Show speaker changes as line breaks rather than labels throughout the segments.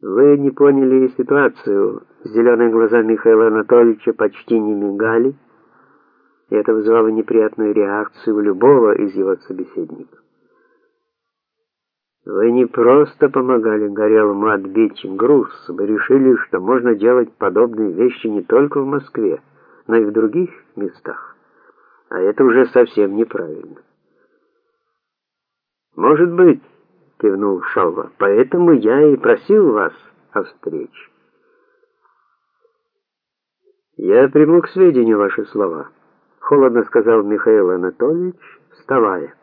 Вы не поняли ситуацию. Зеленые глаза Михаила Анатольевича почти не мигали, и это вызывало неприятную реакцию у любого из его собеседников. Вы не просто помогали Горелому отбить груз, вы решили, что можно делать подобные вещи не только в Москве, но и в других местах. А это уже совсем неправильно. Может быть, кивнул Шалва. Поэтому я и просил вас о встрече. Я приму к сведению ваши слова, холодно сказал Михаил Анатольевич, вставая.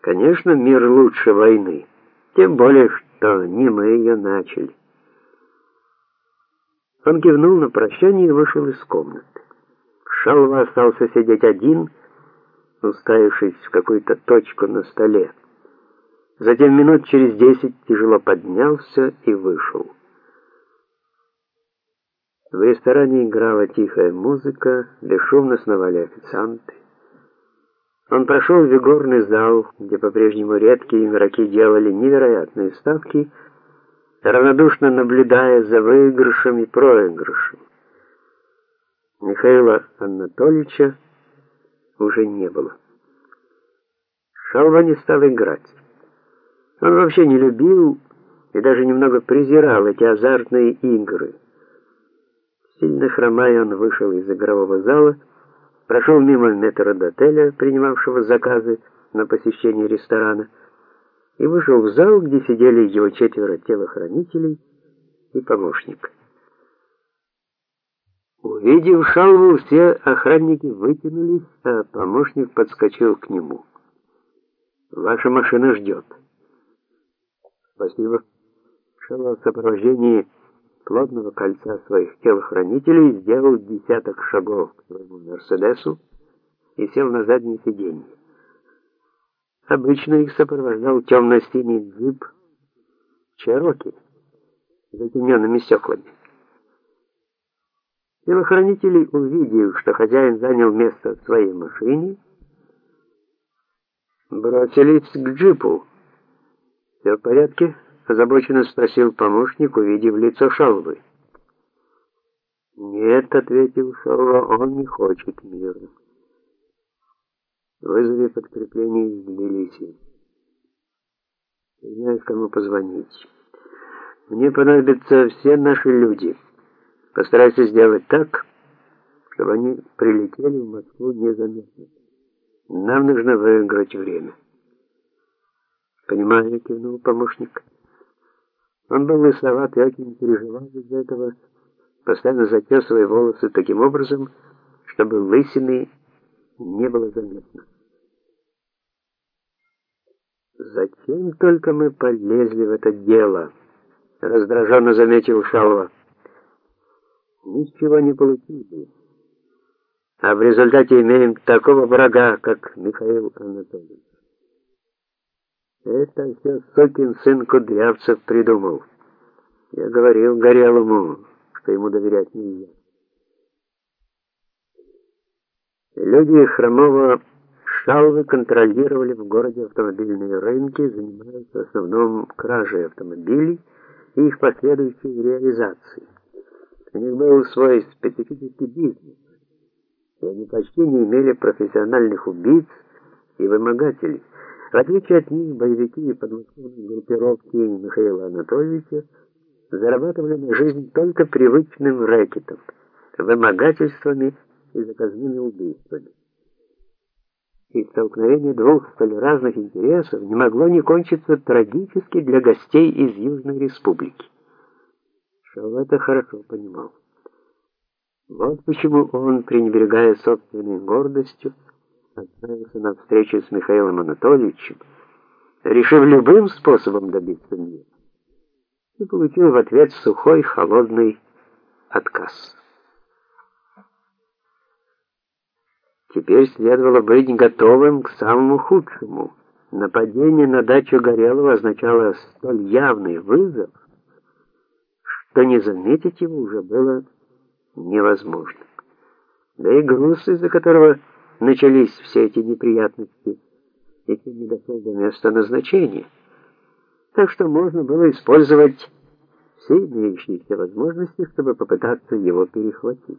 Конечно, мир лучше войны, тем более что не мы ее начали. Он кивнул на прощание и вышел из комнаты. Шалва остался сидеть один, уставившись в какую-то точку на столе. Затем минут через десять тяжело поднялся и вышел. В ресторане играла тихая музыка, бесшумно сновали официанты. Он прошел в игорный зал, где по-прежнему редкие игроки делали невероятные ставки, равнодушно наблюдая за выигрышем и проигрышем. Михаила Анатольевича уже не было. Шалва не стал играть. Он вообще не любил и даже немного презирал эти азартные игры. Сильно хромая, он вышел из игрового зала, прошел мимо метрдотеля, принимавшего заказы на посещение ресторана, и вышел в зал, где сидели его четверо телохранителей и помощник. Увидев шалву, все охранники вытянулись, а помощник подскочил к нему. «Ваша машина ждет». Спасибо. Шелла в сопровождении плотного кольца своих телохранителей сделал десяток шагов к своему Мерседесу и сел на заднее сиденье. Обычно их сопровождал темно-синий джип Чероки с затемненными стеклами. Телохранители, увидев, что хозяин занял место в своей машине, бросились к джипу. «Все в порядке?» — озабоченно спросил помощник, увидев лицо Шалвы. «Нет», — ответил Шалва, — «он не хочет мира». «Вызови подкрепление из Тбилиси. Знаешь, кому позвонить. Мне понадобятся все наши люди. Постарайся сделать так, чтобы они прилетели в Москву незаметно. Нам нужно выиграть время». «Понимаю», — кивнул помощник. Он был лысоват и очень переживал из-за этого, постоянно затесывая волосы таким образом, чтобы лысины не было заметно. «Зачем только мы полезли в это дело?» — раздраженно заметил Шалва. «Ничего не получили. А в результате имеем такого врага, как Михаил Анатольевич». Это все сокин сын Кудрявцев придумал. Я говорил Горелому, что ему доверять нельзя. Люди Хромова Шалвы контролировали в городе автомобильные рынки, занимаясь в основном кражей автомобилей и их последующей реализацией. У них был свой специфический бизнес, и они почти не имели профессиональных убийц и вымогателей. В отличие от них, боевики и подмосковные группировки Михаила Анатольевича зарабатывали на жизнь только привычным рэкетом, вымогательствами и заказными убийствами. И столкновение двух столь разных интересов не могло не кончиться трагически для гостей из Южной Республики. Шоу это хорошо понимал. Вот почему он, пренебрегая собственной гордостью, отправился на встречу с Михаилом Анатольевичем, решив любым способом добиться мира, и получил в ответ сухой, холодный отказ. Теперь следовало быть готовым к самому худшему. Нападение на дачу Горелого означало столь явный вызов, что не заметить его уже было невозможно. Да и груз, из-за которого начались все эти неприятности, если не дошел до места назначения. Так что можно было использовать все имеющиеся возможности, чтобы попытаться его перехватить.